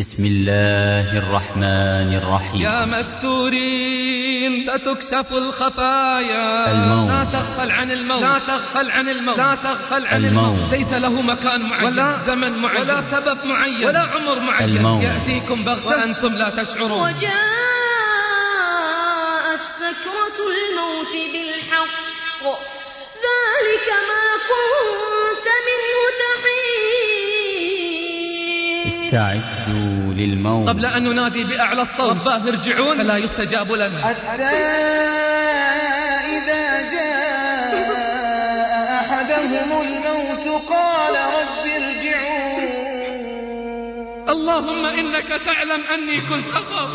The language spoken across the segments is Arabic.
بسم الله الرحمن الرحيم. يا مستورين ستكشف الخفايا. الموت. لا تغفل عن الموت. لا تغفل عن الموت. لا تغفل عن الموت. الموت. ليس له مكان معين ولا زمن معين ولا سبب معين. ولا عمر معين. الموت. يأتيكم بغتة وأنتم لا تشعرون. وجاءت سكرة الموت بالحق. ذلك ما كنت منه استعدوا للموت. قبل أن ننادي بأعلى الصوت. رباه ارجعون فلا يستجاب لنا. حتى إذا جاء أحدهم الموت قال رب ارجعون. اللهم إنك تعلم أني كنت أخاف.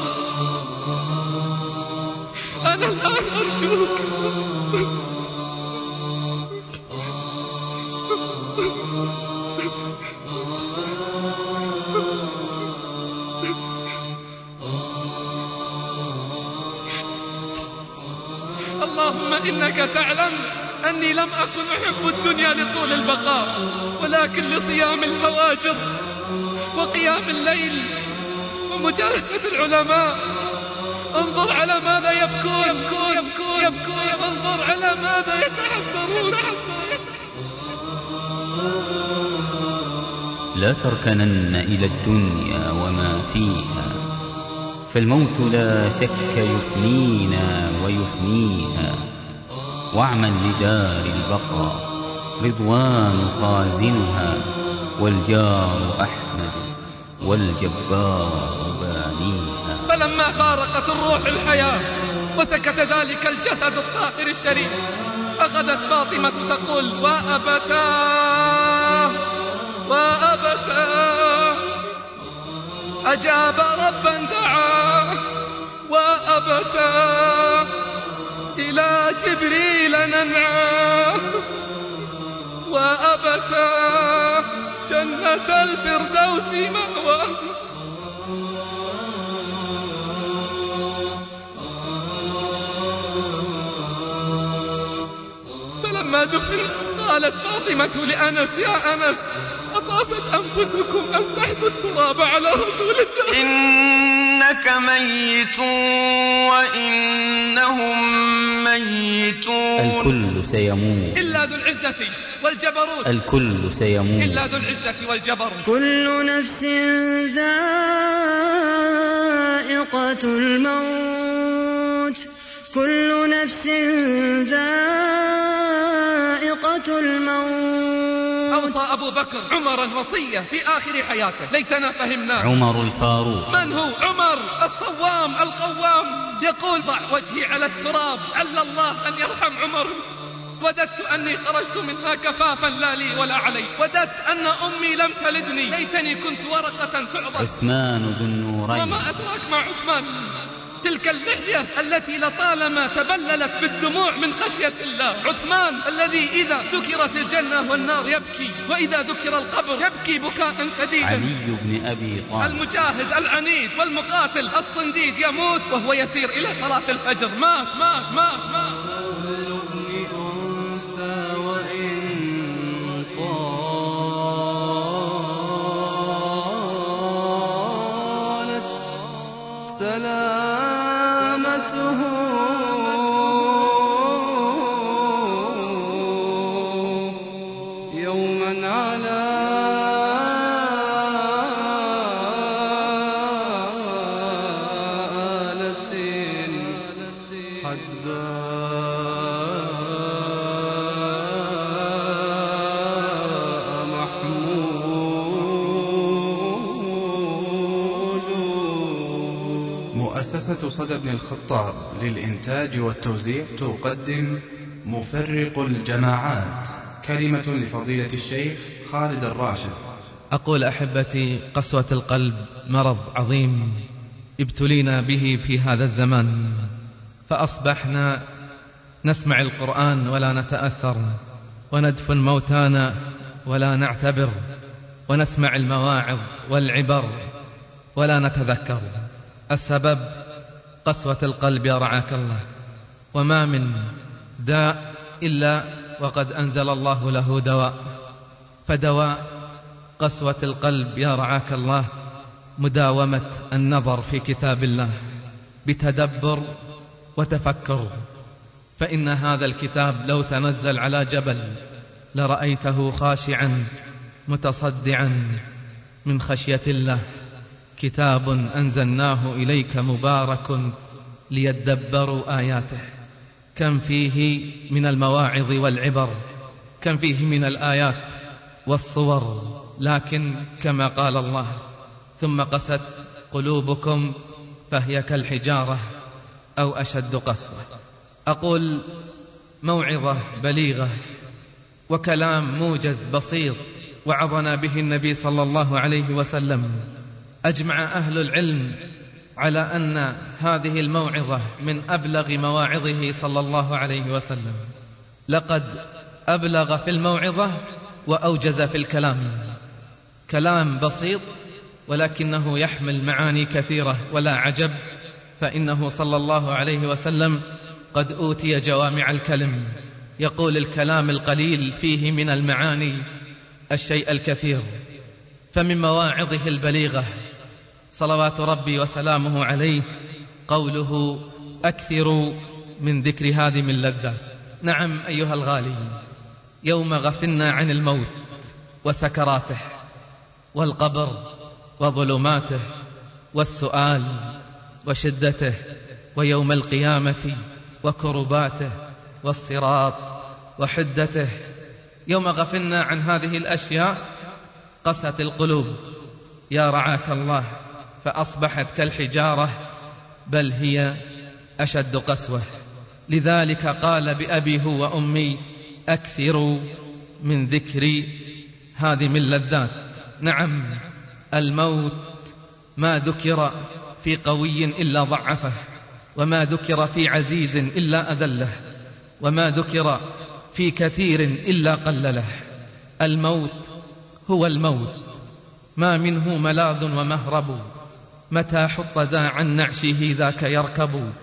أنا الآن أرجوك. إنك تعلم أني لم أكن أحب الدنيا لطول البقاء ولكن لصيام الفواجر وقيام الليل ومجالسة العلماء. انظر على ماذا يبكون يبكون يبكون يبكون انظر على ماذا يتحسرون لا تركنن إلى الدنيا وما فيها فالموت لا شك يفنينا ويفنيها. واعمل لدار البقاء رضوان خازنها والجار أحمد والجبار بانيها. فلما فارقت الروح الحياة وسكت ذلك الجسد الطاهر الشريف أخذت فاطمة تقول وأبتاه وأبتاه أجاب ربا دعاه وأبتاه إلى جبريل ننعاه وأبتاه جنة الفردوس مأواه. فلما دفن قالت فاطمة لأنس يا أنس أطابت أنفسكم أن تحثوا التراب على رسول الله. إنك ميت وإنهم سيموت. إلا ذو العزة والجبروت. الكل سيموت. إلا ذو العزة والجبروت. كل نفس ذائقة الموت. كل نفس ذائقة الموت. أوصى أبو بكر عمرا وصية في آخر حياته. ليتنا فهمناه. عمر الفاروق. من هو؟ عمر الصوام القوام. يقول ضع وجهي على التراب. عل الله أن يرحم عمر. وددت أني خرجت منها كفافا لا لي ولا علي. وددت أن أمي لم تلدني. ليتني كنت ورقة تعضد عثمان ذو النورين. وما أدراك مع عثمان؟ تلك اللحية التي لطالما تبللت بالدموع من خشية الله. عثمان الذي إذا ذكرت الجنة والنار يبكي وإذا ذكر القبر يبكي بكاء شديدا. علي بن أبي طالب. المجاهد العنيد والمقاتل الصنديد يموت وهو يسير إلى صلاة الفجر. مات مات مات مات. أنثى سلامته بن الخطاب للإنتاج والتوزيع تقدم مفرق الجماعات كلمة لفضيلة الشيخ خالد الراشد. أقول أحبتي قسوة القلب مرض عظيم ابتلينا به في هذا الزمان فأصبحنا نسمع القرآن ولا نتأثر وندفن موتانا ولا نعتبر ونسمع المواعظ والعبر ولا نتذكر. السبب قسوة القلب رعاك الله. وما من داء إلا وقد أنزل الله له دواء. فدواء قسوة القلب يا رعاك الله مداومة النظر في كتاب الله. بتدبر وتفكر. فإن هذا الكتاب لو تنزل على جبل لرأيته خاشعا متصدعا من خشية الله. كتاب أنزلناه إليك مبارك ليدبروا آياته. كم فيه من المواعظ والعبر كم فيه من الآيات والصور لكن كما قال الله ثم قست قلوبكم فهي كالحجارة أو أشد قسوة. أقول موعظة بليغة وكلام موجز بسيط وعظنا به النبي صلى الله عليه وسلم. أجمع أهل العلم على أن هذه الموعظة من أبلغ مواعظه صلى الله عليه وسلم. لقد أبلغ في الموعظة وأوجز في الكلام. كلام بسيط ولكنه يحمل معاني كثيرة ولا عجب فإنه صلى الله عليه وسلم قد أوتي جوامع الكلم. يقول الكلام القليل فيه من المعاني الشيء الكثير. فمن مواعظه البليغة صلوات ربي وسلامه عليه قوله أكثروا من ذكر هذه اللذات نعم أيها الغالي يوم غفلنا عن الموت وسكراته والقبر وظلماته والسؤال وشدته ويوم القيامة وكرباته والصراط وحدته يوم غفلنا عن هذه الأشياء قست القلوب. يا رعاك الله. فأصبحت كالحجارة بل هي أشد قسوة. لذلك قال بأبي هو وأمي أكثروا من ذكر هذه من لذات. نعم الموت ما ذكر في قوي إلا ضعفه وما ذكر في عزيز إلا أذله وما ذكر في كثير إلا قلله. الموت هو الموت ما منه ملاذ ومهرب. متى حط ذا عن نعشه ذاك يركب؟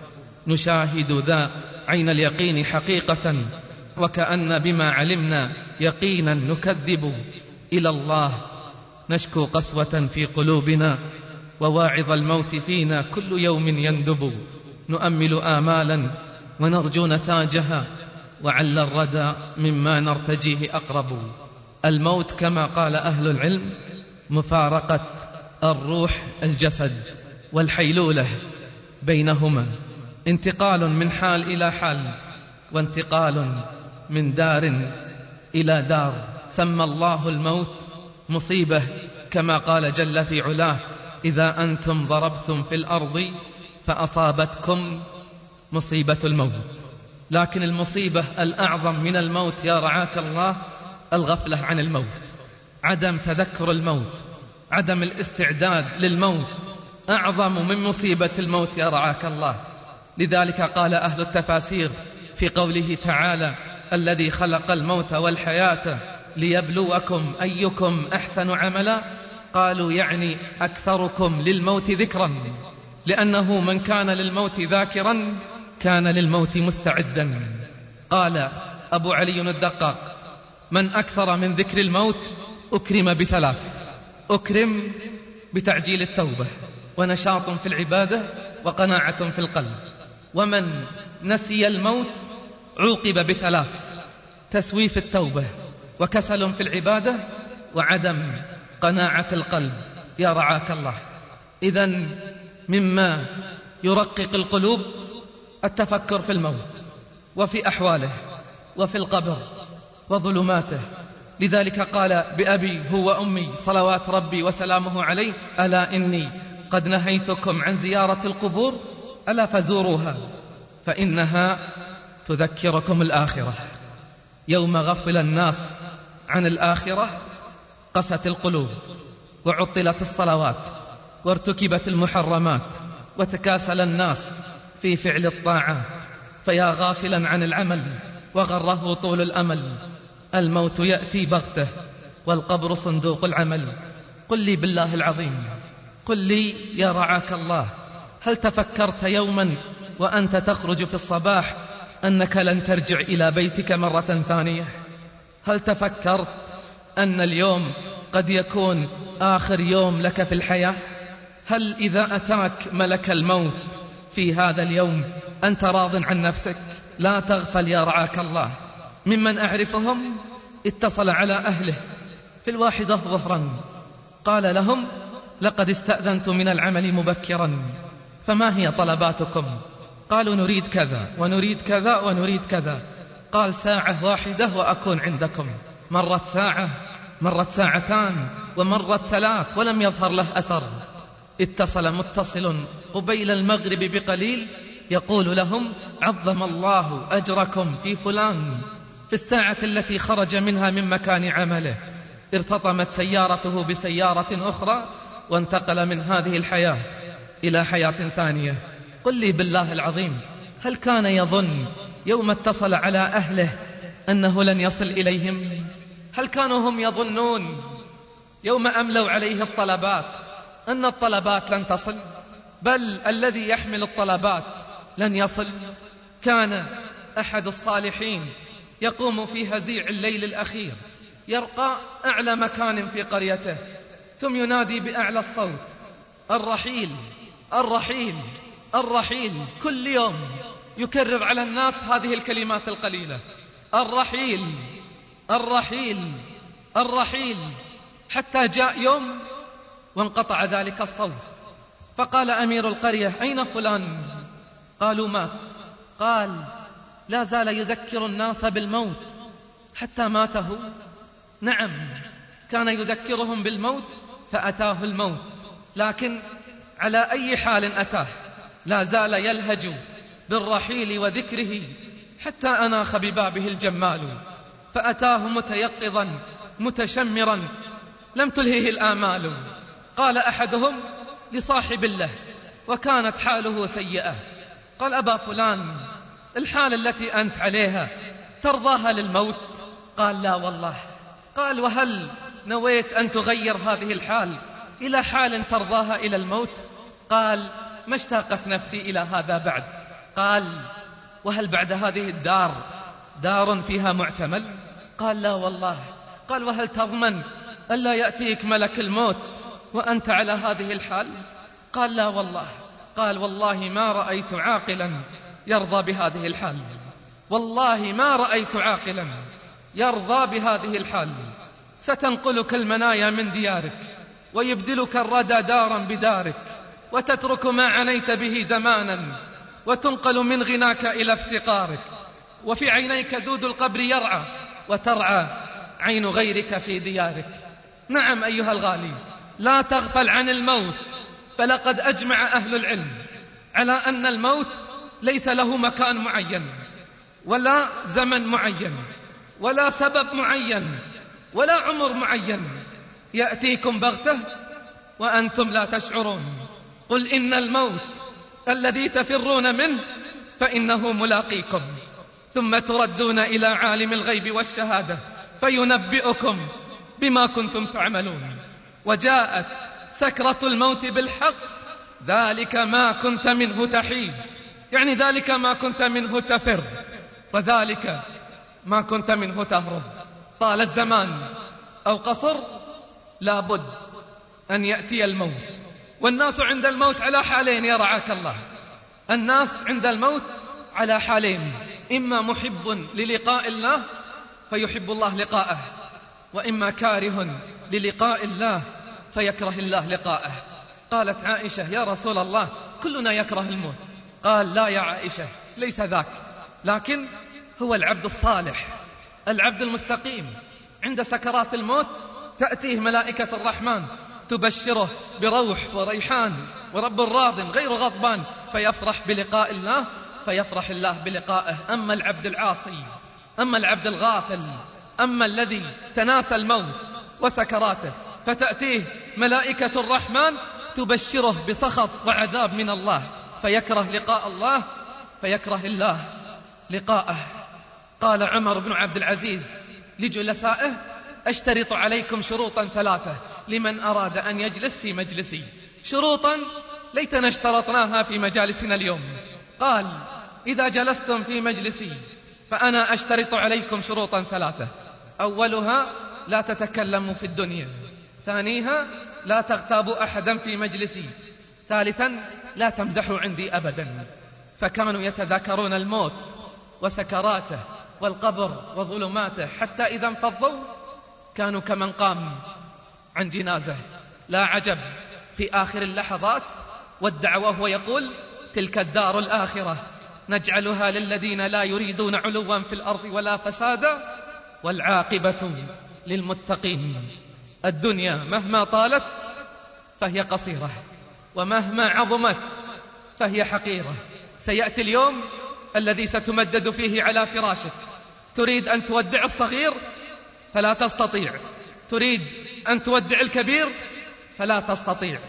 نشاهد ذا عين اليقين حقيقة وكأن بما علمنا يقينا نكذب. إلى الله نشكو قسوة في قلوبنا وواعظ الموت فينا كل يوم يندب. نؤمل آمالا ونرجو نتاجها وعل الردى مما نرتجيه أقرب. الموت كما قال أهل العلم مفارقة. الروح الجسد والحيلولة بينهما. انتقال من حال إلى حال وانتقال من دار إلى دار. سمى الله الموت مصيبة كما قال جل في علاه إذا أنتم ضربتم في الأرض فأصابتكم مصيبة الموت. لكن المصيبة الأعظم من الموت يا رعاك الله الغفلة عن الموت عدم تذكر الموت. عدم الاستعداد للموت أعظم من مصيبة الموت يا رعاك الله. لذلك قال أهل التفاسير في قوله تعالى الذي خلق الموت والحياة ليبلوكم أيكم أحسن عملا. قالوا يعني أكثركم للموت ذكرا لأنه من كان للموت ذاكرا كان للموت مستعدا. قال أبو علي الدقاق من أكثر من ذكر الموت أكرم بثلاث. أكرم بتعجيل التوبة ونشاط في العبادة وقناعة في القلب. ومن نسي الموت عوقب بثلاث تسويف التوبة وكسل في العبادة وعدم قناعة القلب. يا رعاك الله. إذا مما يرقق القلوب التفكر في الموت وفي أحواله وفي القبر وظلماته لذلك قال بأبي هو أمي صلوات ربي وسلامه عليه ألا إني قد نهيتكم عن زيارة القبور؟ ألا فزوروها فإنها تذكركم الآخرة. يوم غفل الناس عن الآخرة قست القلوب وعطلت الصلوات وارتكبت المحرمات وتكاسل الناس في فعل الطاعة. فيا غافلا عن العمل وغره طول الأمل. الموت يأتي بغتة والقبر صندوق العمل. قل لي بالله العظيم قل لي يا رعاك الله هل تفكرت يوما وأنت تخرج في الصباح أنك لن ترجع إلى بيتك مرة ثانية؟ هل تفكرت أن اليوم قد يكون آخر يوم لك في الحياة؟ هل إذا أتاك ملك الموت في هذا اليوم أنت راض عن نفسك؟ لا تغفل يا رعاك الله. ممن أعرفهم اتصل على أهله. في الواحدة ظهرا. قال لهم لقد استأذنت من العمل مبكرا. فما هي طلباتكم؟ قالوا نريد كذا ونريد كذا ونريد كذا. قال ساعة واحدة وأكون عندكم. مرت ساعة مرت ساعتان ومرت ثلاث ولم يظهر له أثر. اتصل متصل قبيل المغرب بقليل يقول لهم عظم الله أجركم في فلان. في الساعة التي خرج منها من مكان عمله. ارتطمت سيارته بسيارة أخرى وانتقل من هذه الحياة إلى حياة ثانية. قل لي بالله العظيم هل كان يظن يوم اتصل على أهله أنه لن يصل إليهم؟ هل كانوا هم يظنون يوم أملوا عليه الطلبات أن الطلبات لن تصل؟ بل الذي يحمل الطلبات لن يصل. كان أحد الصالحين يقوم في هزيع الليل الأخير. يرقى أعلى مكان في قريته. ثم ينادي بأعلى الصوت. الرحيل الرحيل الرحيل. كل يوم يكرر على الناس هذه الكلمات القليلة. الرحيل الرحيل الرحيل. حتى جاء يوم وانقطع ذلك الصوت. فقال أمير القرية أين فلان؟ قالوا مات. قال لا زال يذكر الناس بالموت حتى ماته. نعم كان يذكرهم بالموت فأتاه الموت لكن على أي حال أتاه؟ لا زال يلهج بالرحيل وذكره حتى أناخ ببابه الجمال فأتاه متيقظا متشمرا لم تلهه الآمال. قال أحدهم لصاحب له وكانت حاله سيئة قال أبا فلان الحال التي أنت عليها ترضاها للموت؟ قال لا والله. قال وهل نويت أن تغير هذه الحال؟ إلى حال ترضاها إلى الموت؟ قال ما اشتاقت نفسي إلى هذا بعد. قال وهل بعد هذه الدار دار فيها معتمل؟ قال لا والله. قال وهل تضمن ألا يأتيك ملك الموت وأنت على هذه الحال؟ قال لا والله. قال والله ما رأيت عاقلا يرضى بهذه الحال. والله ما رأيت عاقلا يرضى بهذه الحال. ستنقلك المنايا من ديارك ويبدلك الردى دارا بدارك وتترك ما عنيت به زمانا وتنقل من غناك إلى افتقارك. وفي عينيك دود القبر يرعى وترعى عين غيرك في ديارك. نعم أيها الغالي لا تغفل عن الموت فلقد أجمع أهل العلم على أن الموت ليس له مكان معين ولا زمن معين ولا سبب معين ولا عمر معين. يأتيكم بغتة وأنتم لا تشعرون. قل إن الموت الذي تفرون منه فإنه ملاقيكم. ثم تردون إلى عالم الغيب والشهادة فينبئكم بما كنتم تعملون. وجاءت سكرة الموت بالحق ذلك ما كنت منه تحيد. يعني ذلك ما كنت منه تفر وذلك ما كنت منه تهرب. طال الزمان أو قصر لابد أن يأتي الموت. والناس عند الموت على حالين يا رعاك الله. الناس عند الموت على حالين. إما محب للقاء الله فيحب الله لقاءه. وإما كاره للقاء الله فيكره الله لقاءه. قالت عائشة يا رسول الله كلنا يكره الموت. قال لا يا عائشة ليس ذاك لكن هو العبد الصالح العبد المستقيم. عند سكرات الموت تأتيه ملائكة الرحمن تبشره بروح وريحان ورب راض غير غضبان فيفرح بلقاء الله فيفرح الله بلقائه. أما العبد العاصي أما العبد الغافل أما الذي تناسى الموت وسكراته فتأتيه ملائكة الرحمن تبشره بسخط وعذاب من الله. فيكره لقاء الله فيكره الله لقاءه. قال عمر بن عبد العزيز لجلسائه أشترط عليكم شروطا ثلاثة لمن أراد أن يجلس في مجلسي. شروطا ليتنا اشترطناها في مجالسنا اليوم. قال إذا جلستم في مجلسي فأنا أشترط عليكم شروطا ثلاثة. أولها لا تتكلموا في الدنيا. ثانيها لا تغتابوا أحدا في مجلسي. ثالثا لا تمزحوا عندي أبدا. فكانوا يتذاكرون الموت وسكراته والقبر وظلماته. حتى إذا انفضوا كانوا كمن قام عن جنازة. لا عجب. في آخر اللحظات ودع وهو يقول تلك الدار الآخرة. نجعلها للذين لا يريدون علوا في الأرض ولا فسادا. والعاقبة للمتقين. الدنيا مهما طالت فهي قصيرة. ومهما عظمت فهي حقيرة. سيأتي اليوم الذي ستمدد فيه على فراشك. تريد أن تودع الصغير فلا تستطيع. تريد أن تودع الكبير فلا تستطيع.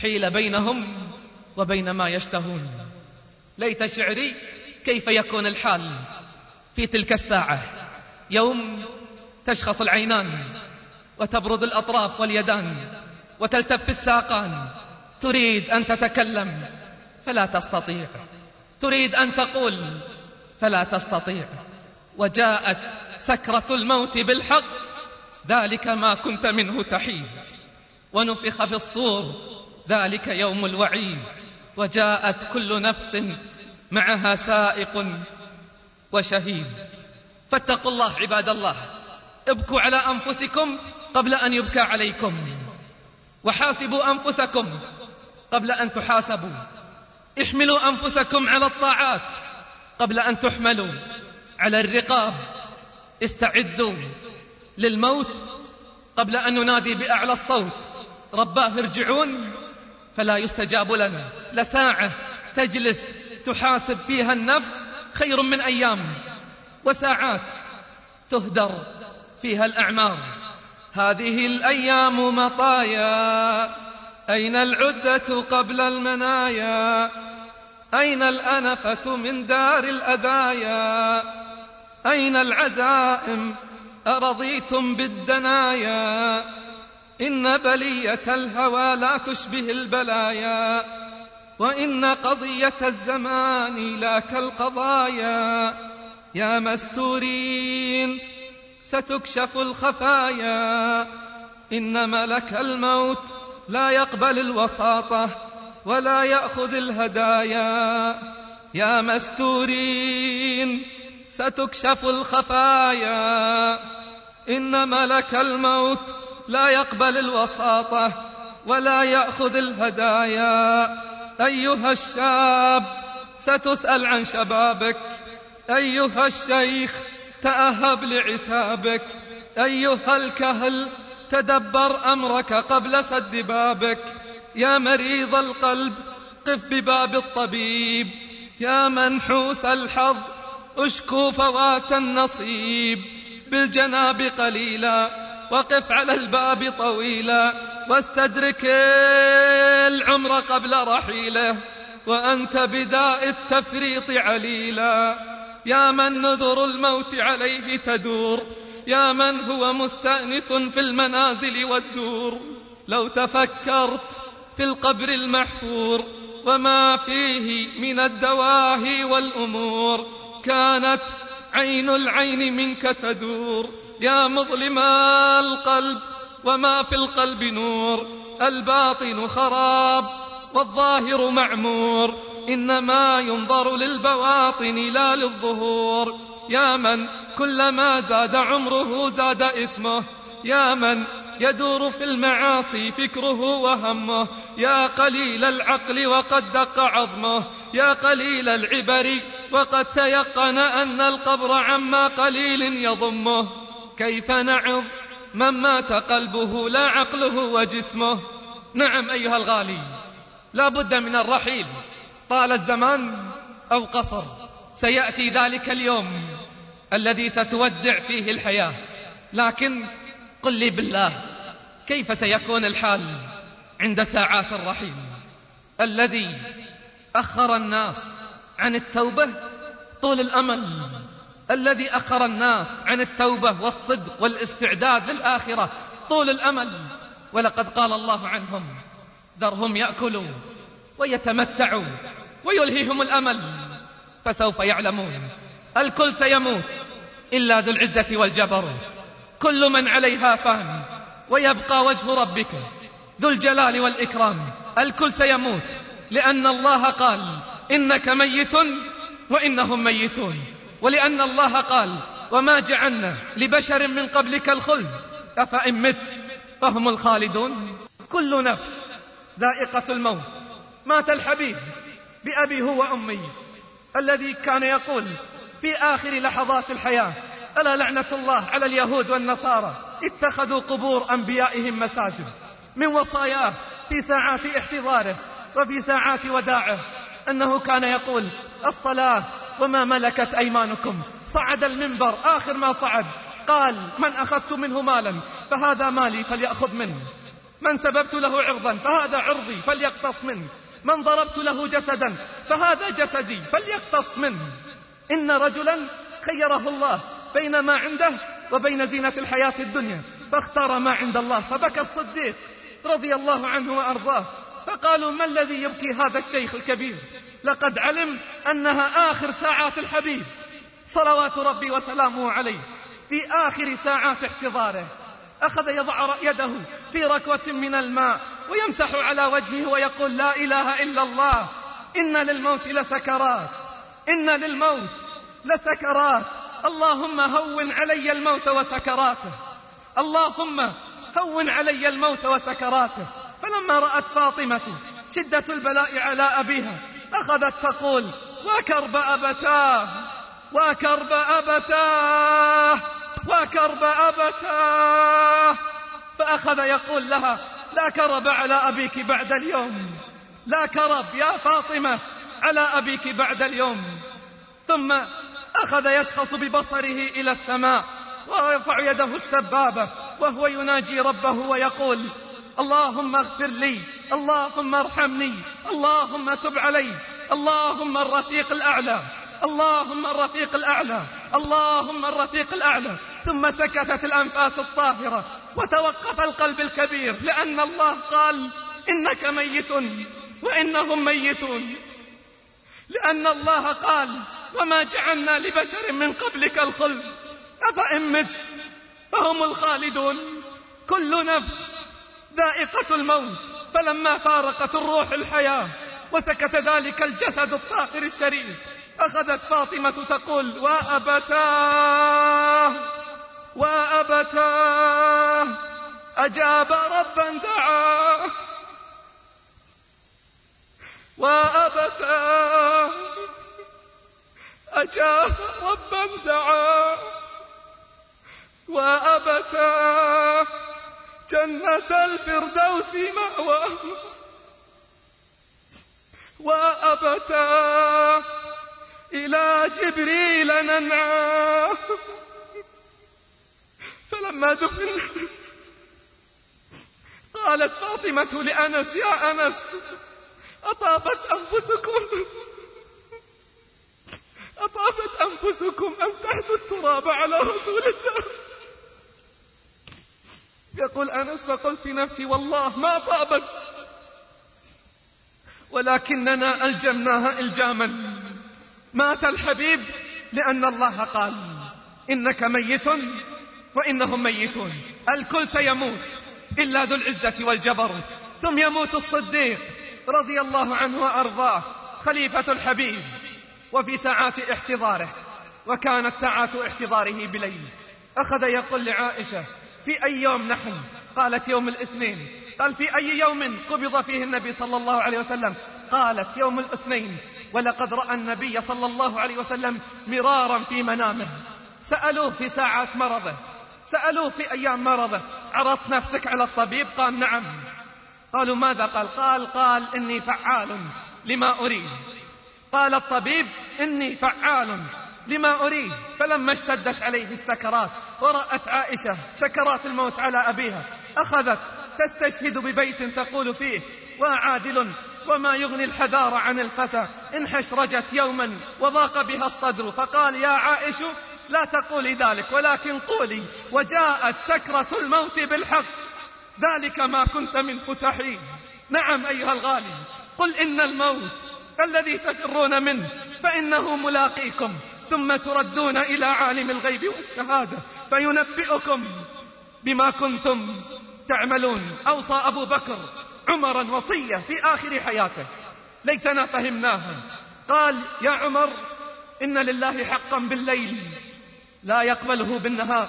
حيل بينهم وبين ما يشتهون. ليت شعري كيف يكون الحال في تلك الساعة. يوم تشخص العينان وتبرد الأطراف واليدان وتلتف الساقان. تريد أن تتكلم فلا تستطيع. تريد أن تقول فلا تستطيع. وجاءت سكرة الموت بالحق ذلك ما كنت منه تحيد. ونفخ في الصور ذلك يوم الوعيد. وجاءت كل نفس معها سائق وشهيد. فاتقوا الله عباد الله. ابكوا على أنفسكم قبل أن يبكى عليكم. وحاسبوا أنفسكم قبل أن تحاسبوا. احملوا أنفسكم على الطاعات قبل أن تحملوا على الرقاب. استعدوا للموت قبل أن ننادي بأعلى الصوت. رباه ارجعون. فلا يستجاب لنا. لساعة تجلس تحاسب فيها النفس خير من أيام. وساعات تهدر فيها الأعمار. هذه الأيام مطايا. أين العدة قبل المنايا؟ أين الأنفة من دار الأذايا؟ أين العزائم؟ أرضيتم بالدنايا؟ إن بلية الهوى لا تشبه البلايا وإن قضية الزمان لا كالقضايا. يا مستورين ستكشف الخفايا. إن ملك الموت لا يقبل الوساطة ولا يأخذ الهدايا. يا مستورين ستكشف الخفايا. إن ملك الموت لا يقبل الوساطة ولا يأخذ الهدايا. أيها الشاب ستسأل عن شبابك. أيها الشيخ تأهب لعتابك. أيها الكهل تدبر أمرك قبل سد بابك. يا مريض القلب قف بباب الطبيب. يا منحوس الحظ أشكو فوات النصيب. بالجناب قليلا وقف على الباب طويلا. واستدرك العمر قبل رحيله. وأنت بداء التفريط عليلا. يا من نذر الموت عليه تدور. يا من هو مستأنس في المنازل والدور. لو تفكرت في القبر المحفور وما فيه من الدواهي والأمور كانت عين العين منك تدور. يا مظلم القلب وما في القلب نور الباطن خراب والظاهر معمور. إنما ينظر للبواطن لا للظهور. يا من كلما زاد عمره زاد إثمه. يا من يدور في المعاصي فكره وهمه. يا قليل العقل وقد دق عظمه. يا قليل العبر وقد تيقن أن القبر عما قليل يضمه. كيف نعظ؟ من مات قلبه لا عقله وجسمه. نعم أيها الغالي لا بد من الرحيل. طال الزمان أو قصر سيأتي ذلك اليوم. الذي ستودع فيه الحياة. لكن قل لي بالله كيف سيكون الحال عند ساعات الرحيل؟ الذي أخر الناس عن التوبة طول الأمل. الذي أخر الناس عن التوبة والصدق والاستعداد للآخرة طول الأمل. ولقد قال الله عنهم ذرهم يأكلوا ويتمتعوا ويلهيهم الأمل فسوف يعلمون الكل سيموت إلا ذو العزة والجبر. كل من عليها فان ويبقى وجه ربك ذو الجلال والإكرام. الكل سيموت لأن الله قال إنك ميت وإنهم ميتون. ولأن الله قال وما جعلنا لبشر من قبلك الخلد. أفإن مت فهم الخالدون. كل نفس ذائقة الموت. مات الحبيب بأبي هو وأمي الذي كان يقول في آخر لحظات الحياة. ألا لعنة الله على اليهود والنصارى؟ اتخذوا قبور أنبيائهم مساجد. من وصاياه في ساعات احتضاره وفي ساعات وداعه. أنه كان يقول الصلاة وما ملكت أيمانكم. صعد المنبر آخر ما صعد. قال من أخذت منه مالا فهذا مالي فليأخذ منه. من سببت له عرضا فهذا عرضي فليقتص منه. من ضربت له جسدا فهذا جسدي فليقتص منه. إن رجلا خيره الله بين ما عنده وبين زينة الحياة الدنيا فاختار ما عند الله فبكى الصديق رضي الله عنه وأرضاه فقالوا ما الذي يبكي هذا الشيخ الكبير؟ لقد علم أنها آخر ساعات الحبيب. صلوات ربي وسلامه عليه في آخر ساعات احتضاره. أخذ يضع يده في ركوة من الماء ويمسح على وجهه ويقول لا إله إلا الله إن للموت لسكرات إن للموت لسكرات. اللهم هون علي الموت وسكراته. اللهم هون علي الموت وسكراته. فلما رأت فاطمة شدة البلاء على أبيها أخذت تقول وكرب أبتاه وكرب أبتاه وكرب أبتاه. فأخذ يقول لها لا كرب على أبيك بعد اليوم لا كرب يا فاطمة على أبيك بعد اليوم. ثم أخذ يشخص ببصره إلى السماء ويرفع يده السبابة وهو يناجي ربه ويقول اللهم اغفر لي اللهم ارحمني اللهم تب علي اللهم الرفيق الأعلى اللهم الرفيق الأعلى اللهم الرفيق الأعلى. ثم سكتت الأنفاس الطاهرة وتوقف القلب الكبير لأن الله قال إنك ميت وإنهم ميتون. لأن الله قال وما جعلنا لبشر من قبلك الخلد. أفإن مت؟ فهم الخالدون. كل نفس ذائقة الموت. فلما فارقت الروح الحياة وسكت ذلك الجسد الطاهر الشريف أخذت فاطمة تقول وأبتاه وأبتاه. أجاب ربا دعاه. وأبتاه. أجاب ربا دعاه وأبتاه جنة الفردوس مأواه وأبتاه إلى جبريل ننعاه فلما دفن قالت فاطمة لأنس يا أنس أطابت أنفسكم. أطابت أنفسكم أن تحثوا التراب على رسول الله يقول أنس فقلت في نفسي والله ما طابت. ولكننا ألجمناها إلجاما. مات الحبيب لأن الله قال إنك ميت وإنهم ميتون. الكل سيموت إلا ذو العزة والجبر. ثم يموت الصديق رضي الله عنه وأرضاه خليفة الحبيب. وفي ساعات احتضاره وكانت ساعات احتضاره بليل. أخذ يقول لعائشة في أي يوم نحن؟ قالت يوم الاثنين. قال في أي يوم قبض فيه النبي صلى الله عليه وسلم؟ قالت يوم الاثنين. ولقد رأى النبي صلى الله عليه وسلم مرارا في منامه. سألوه في ساعات مرضه. سألوه في أيام مرضه. عرضت نفسك على الطبيب؟ قال نعم. قالوا ماذا؟ قال قال قال إني فعال لما أريد. قال الطبيب إني فعال لما أريد. فلما اشتدت عليه السكرات ورأت عائشة سكرات الموت على أبيها أخذت تستشهد ببيت تقول فيه وعادل وما يغني الحذار عن الفتى إن حشرجت يوما وضاق بها الصدر. فقال يا عائش لا تقولي ذلك ولكن قولي وجاءت سكرة الموت بالحق. ذلك ما كنت منه تحيد. نعم أيها الغالي قل إن الموت الذي تفرون منه فإنه ملاقيكم ثم تردون إلى عالم الغيب والشهادة فينبئكم بما كنتم تعملون. أوصى أبو بكر عمرا وصية في آخر حياته. ليتنا فهمناها. قال يا عمر إن لله حقا بالليل لا يقبله بالنهار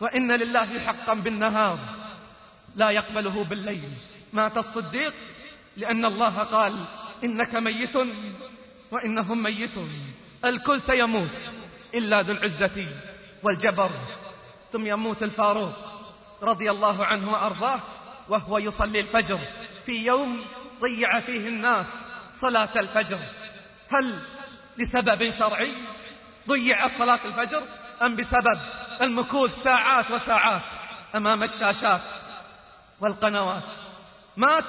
وإن لله حقا بالنهار لا يقبله بالليل. مات الصديق لأن الله قال إنك ميت وإنهم ميتون. الكل سيموت إلا ذو العزة والجبر. ثم يموت الفاروق رضي الله عنه وأرضاه وهو يصلي الفجر. في يوم ضيع فيه الناس صلاة الفجر. هل لسبب شرعي ضيعت صلاة الفجر؟ أم بسبب المكوث ساعات وساعات أمام الشاشات والقنوات؟ مات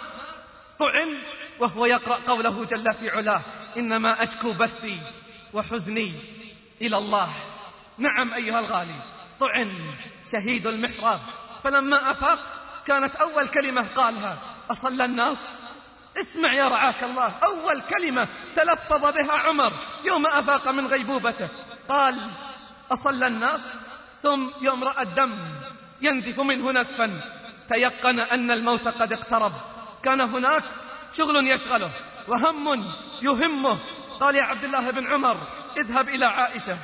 طعن وهو يقرأ قوله جل في علاه إنما أشكو بثي وحزني إلى الله. نعم أيها الغالي طعن شهيد المحراب. فلما أفاق كانت أول كلمة قالها. أصلى الناس؟ اسمع يا رعاك الله أول كلمة تلفظ بها عمر يوم أفاق من غيبوبته. قال أصلى الناس؟ ثم يوم رأى الدم ينزف منه نزفا. تيقن أن الموت قد اقترب. كان هناك شغل يشغله وهم يهمه. قال يا عبد الله بن عمر اذهب إلى عائشة.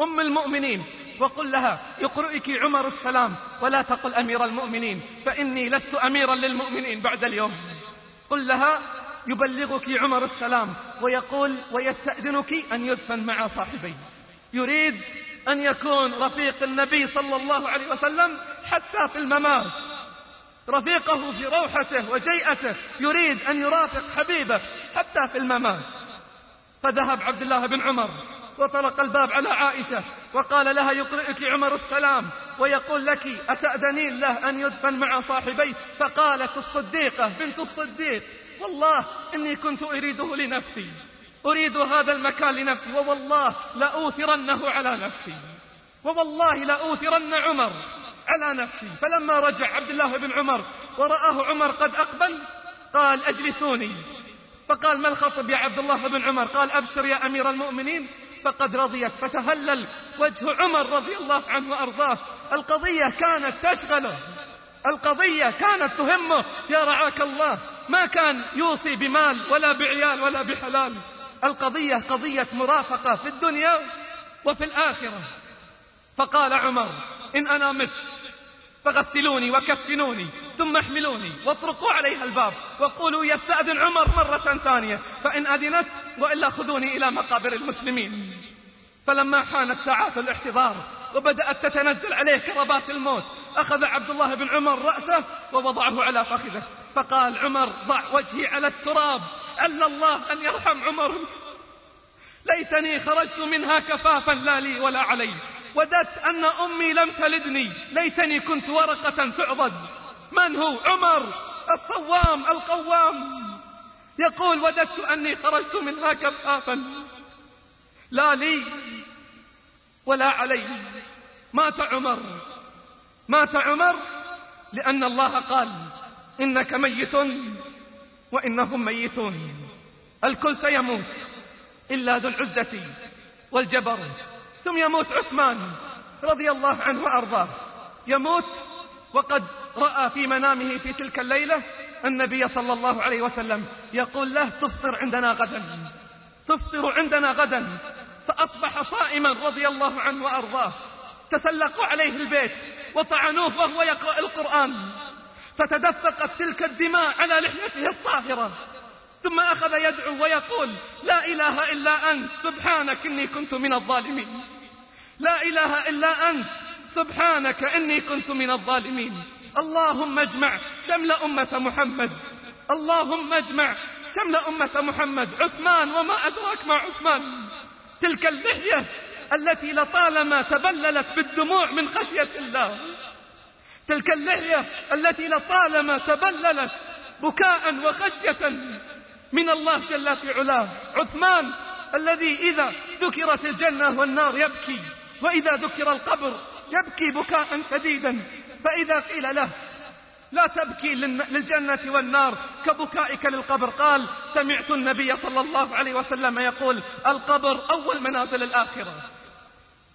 أم المؤمنين وقل لها يقرئك عمر السلام ولا تقل أمير المؤمنين فإني لست أميرا للمؤمنين بعد اليوم. قل لها يبلغك عمر السلام ويقول ويستأذنك أن يدفن مع صاحبي يريد أن يكون رفيق النبي صلى الله عليه وسلم حتى في الممات. رفيقه في روحته وجيئته يريد أن يرافق حبيبه حتى في الممات. فذهب عبد الله بن عمر وطرق الباب على عائشة وقال لها يقرئك عمر السلام ويقول لك أتأذنين له أن يدفن مع صاحبيه؟ فقالت الصديقة بنت الصديق والله إني كنت أريده لنفسي. أريد هذا المكان لنفسي ووالله لأوثرنه على نفسي. ووالله لأوثرن عمر. على نفسي. فلما رجع عبد الله بن عمر ورآه عمر قد أقبل قال أجلسوني. فقال ما الخطب يا عبد الله بن عمر؟ قال أبشر يا أمير المؤمنين. فقد رضيت. فتهلل وجه عمر رضي الله عنه وأرضاه. القضية كانت تشغله. القضية كانت تهمه. يا رعاك الله ما كان يوصي بمال ولا بعيال ولا بحلال. القضية قضية مرافقة في الدنيا وفي الآخرة. فقال عمر إن أنا مت فغسلوني وكفنوني ثم احملوني واطرقوا عليها الباب وقولوا يستأذن عمر مرة ثانية فإن أذنت وإلا خذوني إلى مقابر المسلمين. فلما حانت ساعات الاحتضار وبدأت تتنزل عليه كربات الموت أخذ عبد الله بن عمر رأسه ووضعه على فخذه فقال عمر ضع وجهي على التراب عل الله أن يرحم عمر. ليتني خرجت منها كفافا لا لي ولا علي وددت أن أمي لم تلدني. ليتني كنت ورقة تعضد. من هو؟ عمر الصوام القوام. يقول وددت أني خرجت منها كفافا لا لي ولا علي. مات عمر. مات عمر لأن الله قال إنك ميت وإنهم ميتون. الكل سيموت إلا ذو العزة والجبر. ثم يموت عثمان رضي الله عنه وأرضاه. يموت وقد رأى في منامه في تلك الليلة النبي صلى الله عليه وسلم يقول له تفطر عندنا غدا. تفطر عندنا غدا. فأصبح صائما رضي الله عنه وأرضاه. تسلقوا عليه البيت وطعنوه وهو يقرأ القرآن. فتدفقت تلك الدماء على لحيته الطاهرة. ثم أخذ يدعو ويقول لا إله إلا أنت. سبحانك إني كنت من الظالمين. لا إله إلا أنت. سبحانك إني كنت من الظالمين. اللهم اجمع شمل أمة محمد. اللهم اجمع شمل أمة محمد. عثمان وما أدراك ما عثمان. تلك اللحية التي لطالما تبللت بالدموع من خشية الله. تلك اللحية التي لطالما تبللت بكاء وخشية من الله جل في علاه. عثمان الذي إذا ذكرت الجنة والنار يبكي. وإذا ذكر القبر يبكي بكاء شديدا. فإذا قيل له لا تبكي للجنة والنار كبكائك للقبر قال سمعت النبي صلى الله عليه وسلم يقول القبر أول منازل الآخرة.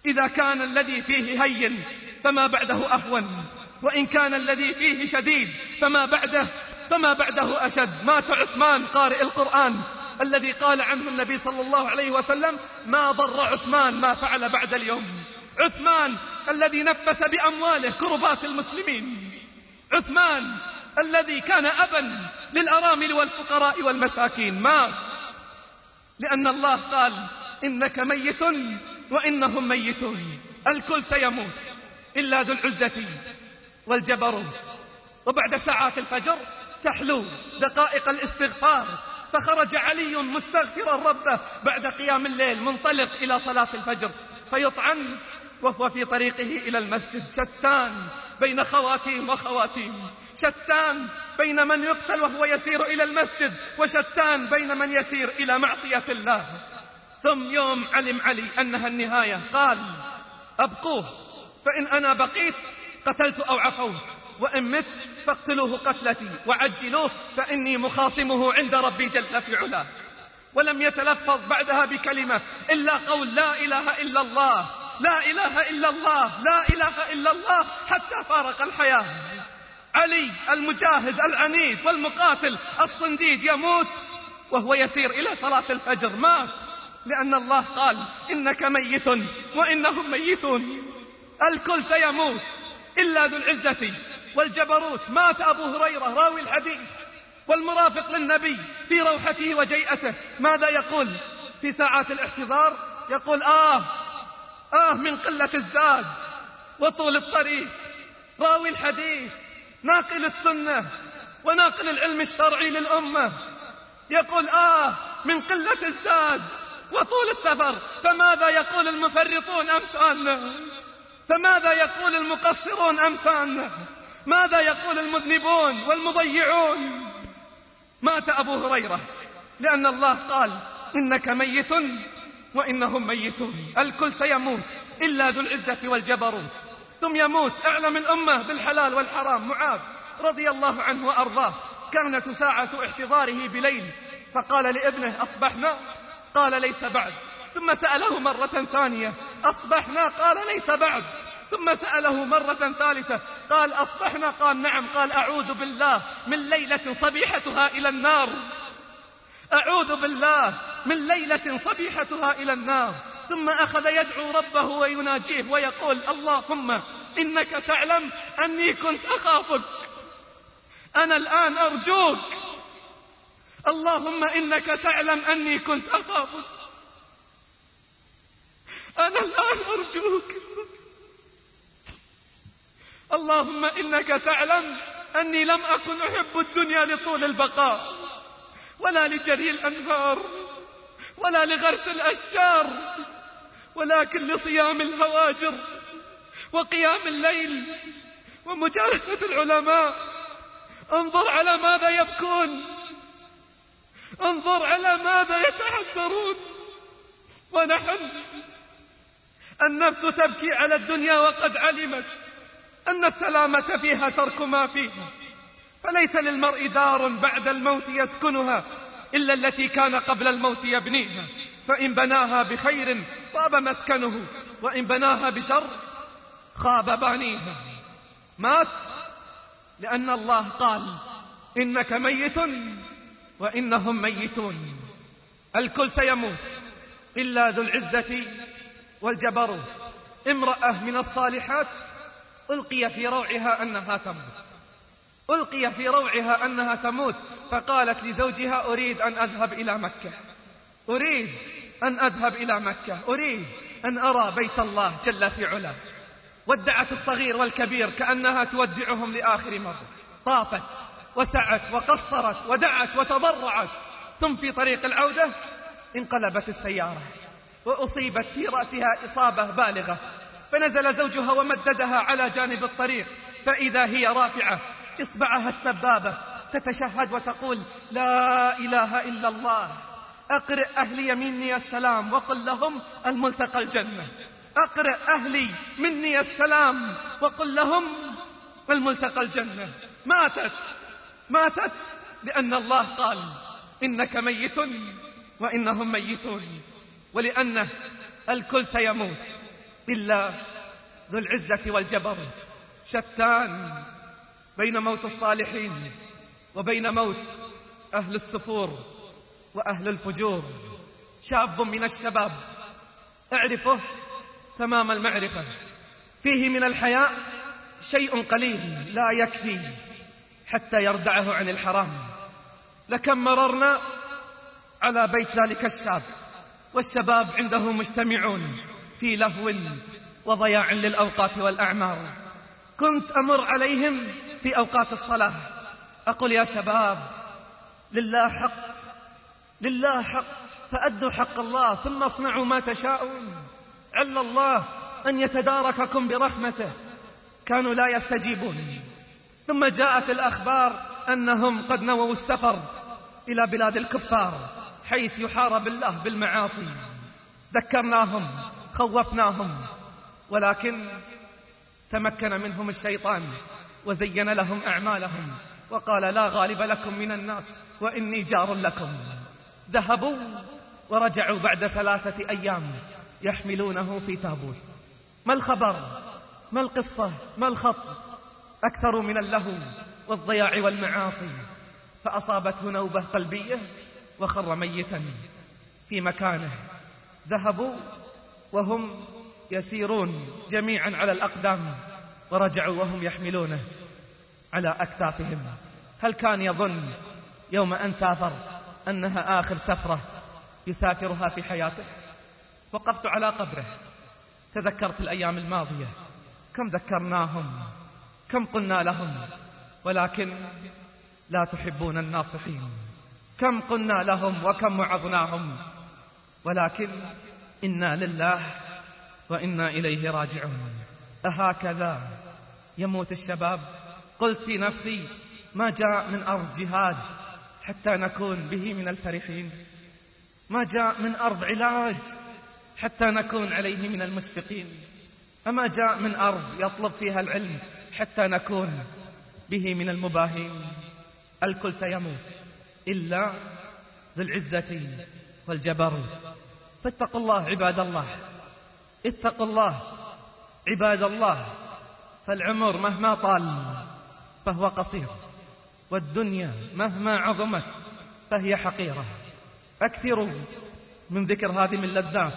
إذا كان الذي فيه هين فما بعده أهون وإن كان الذي فيه شديد فما بعده فما بعده أشد. مات عثمان قارئ القرآن. الذي قال عنه النبي صلى الله عليه وسلم ما ضر عثمان ما فعل بعد اليوم. عثمان الذي نفس بأمواله كربات المسلمين. عثمان الذي كان أبا للأرامل والفقراء والمساكين. مات لأن الله قال إنك ميت وإنهم ميتون. الكل سيموت إلا ذو العزة والجبروت. وبعد ساعات الفجر تحلو دقائق الاستغفار. فخرج علي مستغفرا ربه بعد قيام الليل منطلق إلى صلاة الفجر فيطعن وهو في طريقه إلى المسجد. شتان بين خواتيم وخواتيم شتان بين من يقتل وهو يسير إلى المسجد وشتان بين من يسير إلى معصية الله. ثم يوم علم علي أنها النهاية قال أبقوه فإن أنا بقيت قتلت أو عفوت وإن مت فاقتلوه قتلتي وعجلوه فإني مخاصمه عند ربي جل في علاه. ولم يتلفظ بعدها بكلمة إلا قول لا إله إلا الله لا إله إلا الله لا إله إلا الله حتى فارق الحياة. علي المجاهد العنيد والمقاتل الصنديد يموت وهو يسير إلى صلاة الفجر مات لأن الله قال إنك ميت وإنهم ميتون. الكل سيموت إلا ذو العزة. والجبروت مات أبو هريرة راوي الحديث. والمرافق للنبي في روحته وجيئته. ماذا يقول في ساعات الاحتضار؟ يقول آه آه من قلة الزاد وطول الطريق. راوي الحديث ناقل السنة وناقل العلم الشرعي للأمة. يقول آه من قلة الزاد وطول السفر. فماذا يقول المفرطون أمثالنا؟ فماذا يقول المقصرون أمثالنا؟ ماذا يقول المذنبون والمضيعون؟ مات أبو هريرة لأن الله قال إنك ميت وإنهم ميتون. الكل سيموت إلا ذو العزة والجبروت ثم يموت أعلم الأمة بالحلال والحرام. معاذ رضي الله عنه وأرضاه. كانت ساعة احتضاره بليل. فقال لابنه أصبحنا؟ قال ليس بعد. ثم سأله مرة ثانية أصبحنا؟ قال ليس بعد. ثم سأله مرة ثالثة قال أصبحنا؟ قال نعم. قال أعوذ بالله من ليلة صبيحتها إلى النار. أعوذ بالله من ليلة صبيحتها إلى النار. ثم أخذ يدعو ربه ويناجيه ويقول اللهم إنك تعلم أني كنت أخافك. أنا الآن أرجوك. اللهم إنك تعلم أني كنت أخافك. أنا الآن أرجوك. اللهم إنك تعلم أني لم أكن أحب الدنيا لطول البقاء ولا لجري الأنهار ولا لغرس الأشجار ولكن لصيام الهواجر وقيام الليل ومجالسة العلماء. انظر على ماذا يبكون انظر على ماذا يتحسرون. ونحن النفس تبكي على الدنيا وقد علمت. أن السلامة فيها ترك ما فيها فليس للمرء دار بعد الموت يسكنها إلا التي كان قبل الموت يبنيها. فإن بناها بخير طاب مسكنه وإن بناها بشر خاب بانيها. مات لأن الله قال إنك ميت وإنهم ميتون. الكل سيموت إلا ذو العزة والجبروت امرأة من الصالحات ألقي في روعها أنها تموت. ألقي في روعها أنها تموت. فقالت لزوجها أريد أن أذهب إلى مكة. أريد أن أذهب إلى مكة. أريد أن أرى بيت الله جل في علاه. ودعت الصغير والكبير كأنها تودعهم لآخر مرة. طافت وسعت وقصرت ودعت وتضرعت. ثم في طريق العودة انقلبت السيارة. وأصيبت في رأسها إصابة بالغة. فنزل زوجها ومددها على جانب الطريق فإذا هي رافعة إصبعها السبابة تتشهد وتقول لا إله إلا الله أقرئ أهلي مني السلام وقل لهم الملتقى الجنة. أقرئ أهلي مني السلام وقل لهم الملتقى الجنة. ماتت ماتت لأن الله قال إنك ميت وإنهم ميتون ولأنه الكل سيموت. إلا ذو العزة والجبر شتان بين موت الصالحين وبين موت أهل السفور وأهل الفجور. شاب من الشباب أعرفه تمام المعرفة. فيه من الحياء شيء قليل لا يكفي حتى يردعه عن الحرام. لكم مررنا على بيت ذلك الشاب والشباب عنده مجتمعون. في لهو وضياع للأوقات والأعمار. كنت أمر عليهم في أوقات الصلاة. أقول يا شباب لله حق لله حق فأدوا حق الله ثم اصنعوا ما تشاءون. عل الله أن يتدارككم برحمته. كانوا لا يستجيبون. ثم جاءت الأخبار أنهم قد نووا السفر إلى بلاد الكفار حيث يحارب الله بالمعاصي. ذكرناهم. خوفناهم ولكن تمكن منهم الشيطان وزين لهم أعمالهم وقال لا غالب لكم من الناس وإني جار لكم. ذهبوا ورجعوا بعد ثلاثة أيام يحملونه في تابوت. ما الخبر؟ ما القصة؟ ما الخط؟ أكثر من اللهو والضياع والمعاصي. فأصابته نوبة قلبية وخر ميتا في مكانه. ذهبوا وهم يسيرون جميعا على الأقدام ورجعوا وهم يحملونه على أكتافهم. هل كان يظن يوم أن سافر أنها آخر سفرة يسافرها في حياته؟ وقفت على قبره. تذكرت الأيام الماضية. كم ذكرناهم؟ كم قلنا لهم؟ ولكن لا تحبون الناصحين. كم قلنا لهم وكم وعظناهم؟ ولكن إنا لله وإنا إليه راجعون. أهكذا يموت الشباب. قلت في نفسي ما جاء من أرض جهاد حتى نكون به من الفرحين. ما جاء من أرض علاج حتى نكون عليه من المشفقين. أما جاء من أرض يطلب فيها العلم حتى نكون به من المباهين. الكل سيموت إلا ذو العزة والجبروت فاتقوا الله عباد الله. اتقوا الله عباد الله. فالعمر مهما طال فهو قصير والدنيا مهما عظمت فهي حقيرة. أكثروا من ذكر هذه من اللذات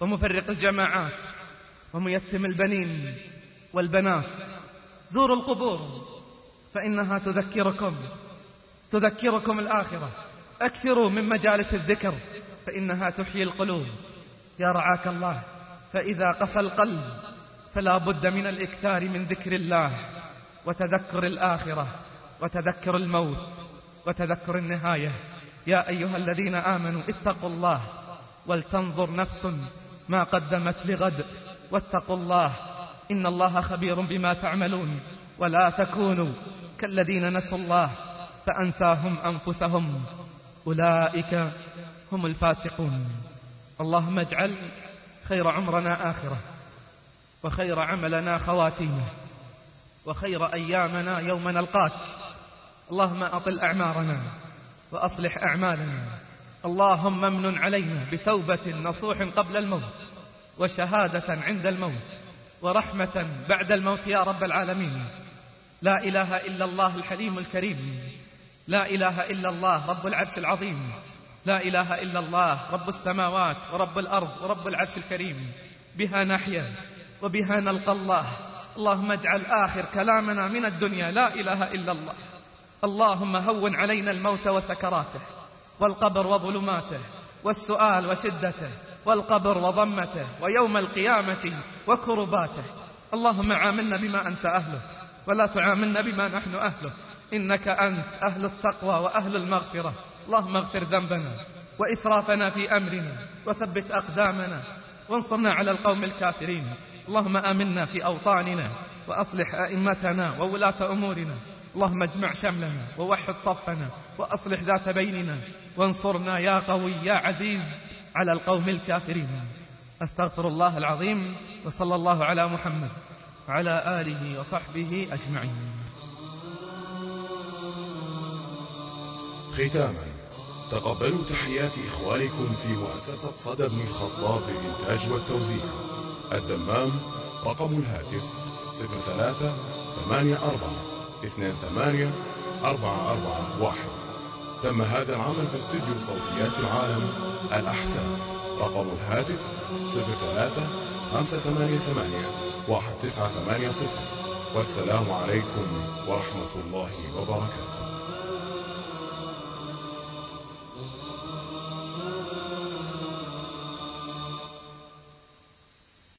ومفرق الجماعات وميتم البنين والبنات. زوروا القبور فإنها تذكركم تذكركم الآخرة. أكثروا من مجالس الذكر فإنها تحيي القلوب. يا رعاك الله فإذا قسى القلب فلا بد من الإكثار من ذكر الله وتذكر الآخرة وتذكر الموت وتذكر النهاية. يا أيها الذين آمنوا اتقوا الله ولتنظر نفس ما قدمت لغد واتقوا الله إن الله خبير بما تعملون. ولا تكونوا كالذين نسوا الله فأنساهم أنفسهم. أولئك هم الفاسقون. اللهم اجعل خير عمرنا آخرة وخير عملنا خواتيمة وخير أيامنا يوم نلقاك. اللهم أطل أعمارنا وأصلح أعمالنا. اللهم امن علينا بتوبة نصوح قبل الموت وشهادة عند الموت ورحمة بعد الموت يا رب العالمين. لا إله إلا الله الحليم الكريم. لا إله إلا الله رب العرش العظيم. لا إله إلا الله رب السماوات ورب الأرض ورب العرش الكريم. بها نحيا وبها نلقى الله. اللهم اجعل آخر كلامنا من الدنيا لا إله إلا الله. اللهم هون علينا الموت وسكراته والقبر وظلماته والسؤال وشدته والقبر وضمته ويوم القيامة وكرباته. اللهم عاملنا بما أنت أهله ولا تعاملنا بما نحن أهله. إنك أنت أهل التقوى وأهل المغفرة. اللهم اغفر ذنبنا وإسرافنا في أمرنا وثبت أقدامنا وانصرنا على القوم الكافرين. اللهم آمنا في أوطاننا وأصلح أئمتنا وولاة أمورنا. اللهم اجمع شملنا ووحد صفنا وأصلح ذات بيننا. وانصرنا يا قوي يا عزيز على القوم الكافرين. أستغفر الله العظيم وصلى الله على محمد وعلى آله وصحبه أجمعين. ختاما. تقبلوا تحيات إخوانكم في مؤسسة صدى بن الخطاب للإنتاج والتوزيع. الدمام رقم الهاتف 03 84 28 أربعة أربعة واحد. تم هذا العمل في استوديو صوتيات العالم الأحساء رقم الهاتف صفر ثلاثة خمسة ثمانية ثمانية واحد تسعة ثمانية صفر. والسلام عليكم ورحمة الله وبركاته.